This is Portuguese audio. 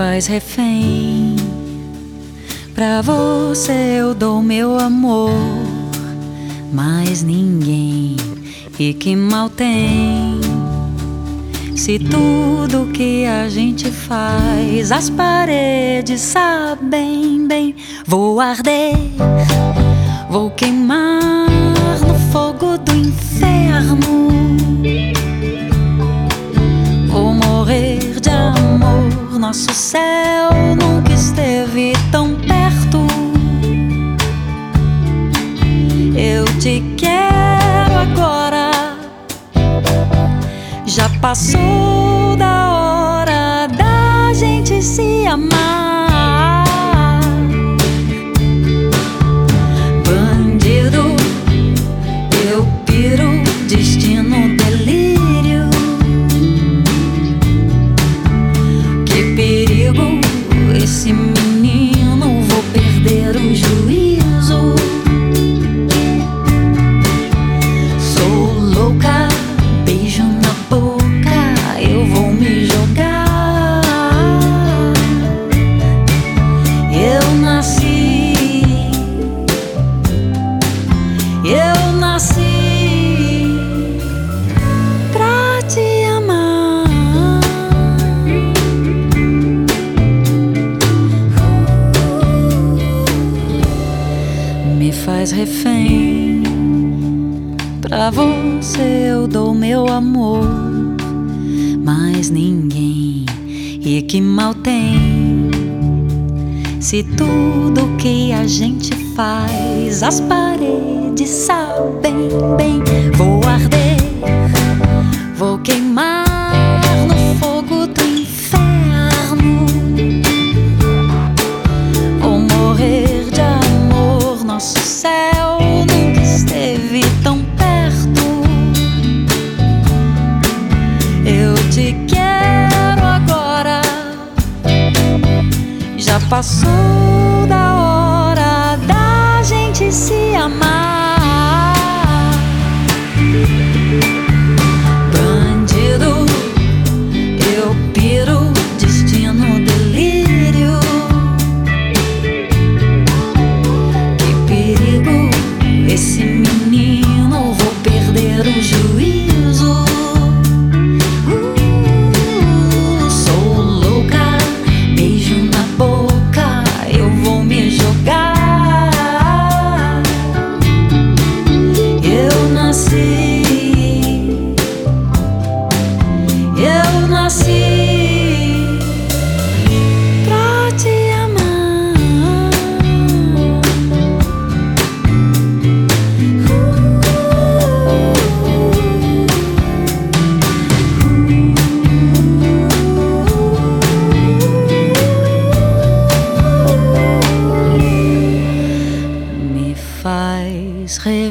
faz refém. Pra você eu dou meu amor, mas ninguém e que mal tem. Se tudo que a gente faz, as paredes sabem bem, vou arder, vou queimar no fogo do inferno. Te quero agora. Já passou da hora da gente se amar. Bandido, eu piro, destino, delírio. Faz refém. Pra você eu dou meu amor, mas ninguém e que mal tem. Se tudo que a gente faz, as paredes sabem bem, vou arder, vou queimar no fogo do inferno. Vou morrer de amor, nosso céu nunca esteve tão perto. Eu te quero agora. Já passou com. serait.